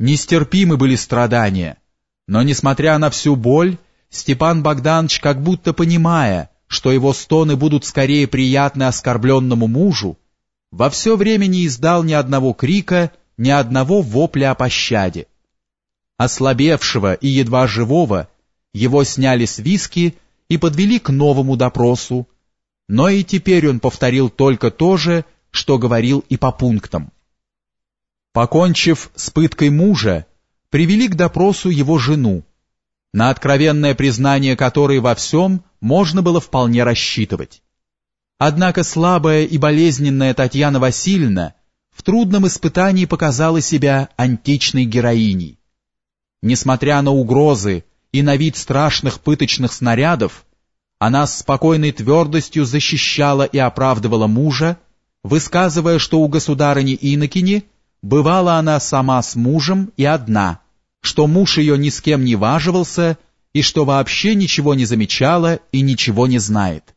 Нестерпимы были страдания, но, несмотря на всю боль, Степан Богданович, как будто понимая, что его стоны будут скорее приятны оскорбленному мужу, во все время не издал ни одного крика, ни одного вопля о пощаде. Ослабевшего и едва живого его сняли с виски и подвели к новому допросу, но и теперь он повторил только то же, что говорил и по пунктам. Покончив с пыткой мужа, привели к допросу его жену, на откровенное признание которой во всем можно было вполне рассчитывать. Однако слабая и болезненная Татьяна Васильевна в трудном испытании показала себя античной героиней. Несмотря на угрозы и на вид страшных пыточных снарядов, она с спокойной твердостью защищала и оправдывала мужа, высказывая, что у государыни Инокини бывала она сама с мужем и одна, что муж ее ни с кем не важивался и что вообще ничего не замечала и ничего не знает.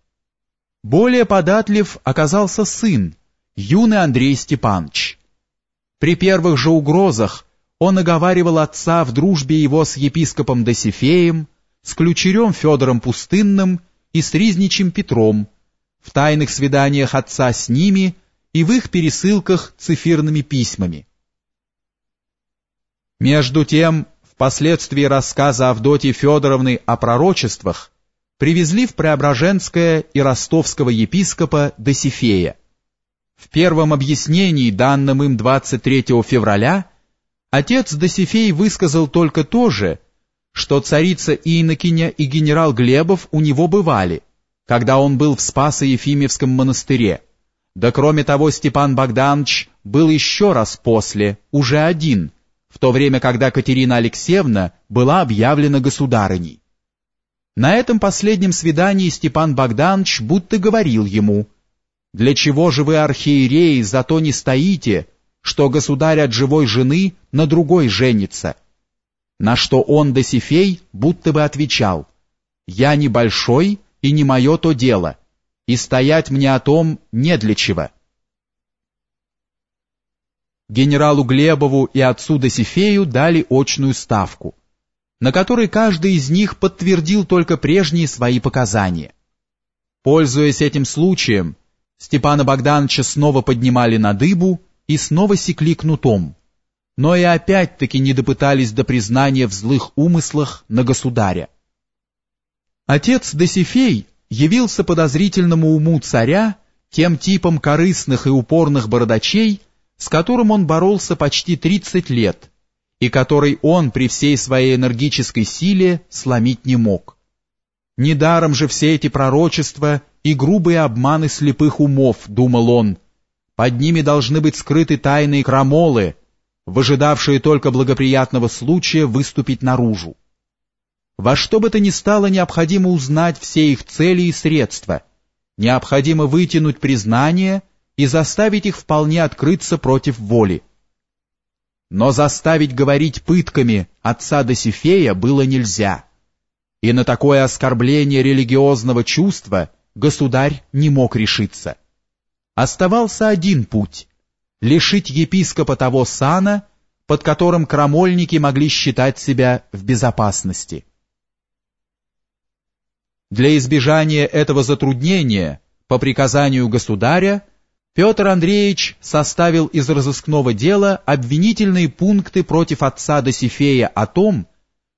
Более податлив оказался сын, юный Андрей Степанович. При первых же угрозах он оговаривал отца в дружбе его с епископом Досифеем, с ключерем Федором Пустынным и с Ризничем Петром, в тайных свиданиях отца с ними и в их пересылках цифирными письмами. Между тем, впоследствии рассказа Авдотьи Федоровны о пророчествах привезли в Преображенское и ростовского епископа Досифея. В первом объяснении, данном им 23 февраля, отец Досифей высказал только то же, что царица Инокиня и генерал Глебов у него бывали, когда он был в Спасо-Ефимевском монастыре, да кроме того, Степан Богданович был еще раз после, уже один, в то время, когда Катерина Алексеевна была объявлена государыней. На этом последнем свидании Степан Богданович будто говорил ему, «Для чего же вы, архиереи, зато не стоите, что государь от живой жены на другой женится?» На что он, Досифей, будто бы отвечал, «Я не большой и не мое то дело» и стоять мне о том не для чего. Генералу Глебову и отцу Досифею дали очную ставку, на которой каждый из них подтвердил только прежние свои показания. Пользуясь этим случаем, Степана Богдановича снова поднимали на дыбу и снова секли кнутом, но и опять-таки не допытались до признания в злых умыслах на государя. Отец Досифей явился подозрительному уму царя тем типом корыстных и упорных бородачей, с которым он боролся почти 30 лет, и который он при всей своей энергической силе сломить не мог. Недаром же все эти пророчества и грубые обманы слепых умов, думал он, под ними должны быть скрыты тайные крамолы, выжидавшие только благоприятного случая выступить наружу. Во что бы то ни стало необходимо узнать все их цели и средства, необходимо вытянуть признание и заставить их вполне открыться против воли. Но заставить говорить пытками отца Досифея было нельзя, и на такое оскорбление религиозного чувства государь не мог решиться. Оставался один путь — лишить епископа того сана, под которым крамольники могли считать себя в безопасности. Для избежания этого затруднения, по приказанию государя, Петр Андреевич составил из разыскного дела обвинительные пункты против отца Досифея о том,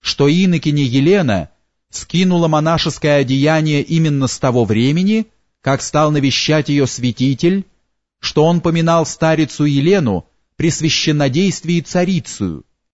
что инокиня Елена скинула монашеское одеяние именно с того времени, как стал навещать ее святитель, что он поминал старицу Елену при священнодействии царицию,